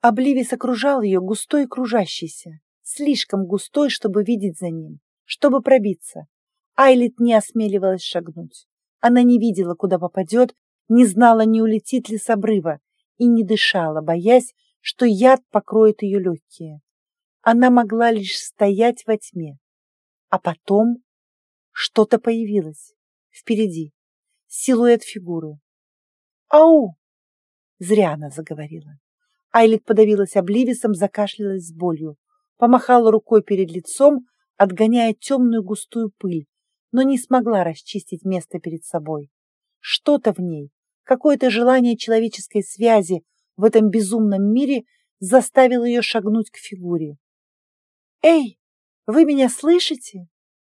Обливис окружал ее густой и кружащийся, слишком густой, чтобы видеть за ним, чтобы пробиться. Айлит не осмеливалась шагнуть. Она не видела, куда попадет, не знала, не улетит ли с обрыва, и не дышала, боясь, что яд покроет ее легкие. Она могла лишь стоять во тьме. А потом что-то появилось впереди, силуэт фигуры. «Ау!» Зря она заговорила. Айлит подавилась обливисом, закашлялась с болью, помахала рукой перед лицом, отгоняя темную густую пыль, но не смогла расчистить место перед собой. Что-то в ней, какое-то желание человеческой связи в этом безумном мире заставило ее шагнуть к фигуре. «Эй, вы меня слышите?»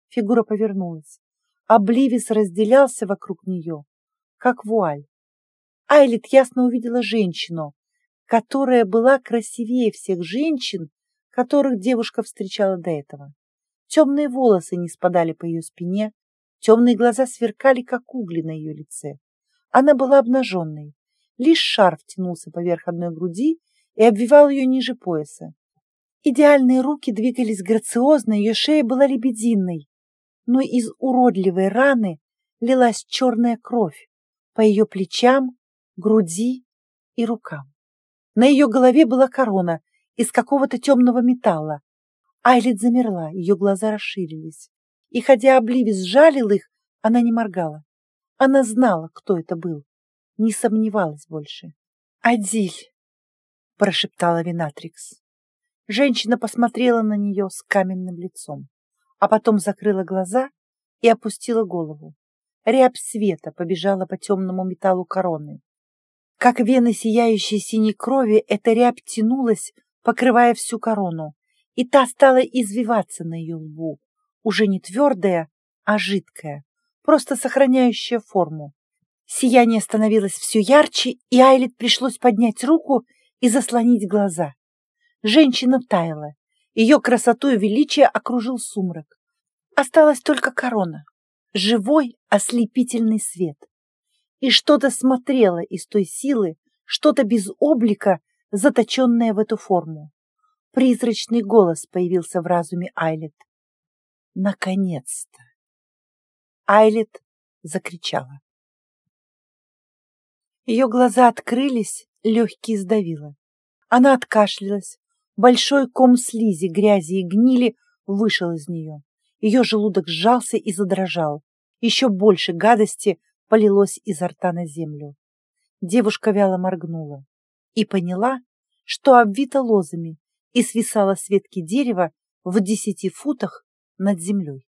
Фигура повернулась. Обливис разделялся вокруг нее, как вуаль. Айлит ясно увидела женщину, которая была красивее всех женщин, которых девушка встречала до этого. Темные волосы не спадали по ее спине, темные глаза сверкали, как угли на ее лице. Она была обнаженной. Лишь шарф тянулся поверх одной груди и обвивал ее ниже пояса. Идеальные руки двигались грациозно, ее шея была лебединой, но из уродливой раны лилась черная кровь по ее плечам, груди и рукам. На ее голове была корона из какого-то темного металла, Айлит замерла, ее глаза расширились. И хотя Обливис жалил их, она не моргала. Она знала, кто это был. Не сомневалась больше. «Адиль!» — прошептала Винатрикс. Женщина посмотрела на нее с каменным лицом, а потом закрыла глаза и опустила голову. Рябь света побежала по темному металлу короны. Как вены сияющей синей крови, эта рябь тянулась, покрывая всю корону, и та стала извиваться на ее лбу, уже не твердая, а жидкая, просто сохраняющая форму. Сияние становилось все ярче, и Айлит пришлось поднять руку и заслонить глаза. Женщина таяла, ее красоту и величие окружил сумрак. Осталась только корона, живой ослепительный свет. И что-то смотрело из той силы, что-то без облика, заточенное в эту форму. Призрачный голос появился в разуме Айлет. Наконец-то! Айлет закричала. Ее глаза открылись, легкие сдавило. Она откашлялась. Большой ком слизи, грязи и гнили вышел из нее. Ее желудок сжался и задрожал. Еще больше гадости полилось изо рта на землю. Девушка вяло моргнула и поняла, что обвита лозами и свисала с ветки дерева в десяти футах над землей.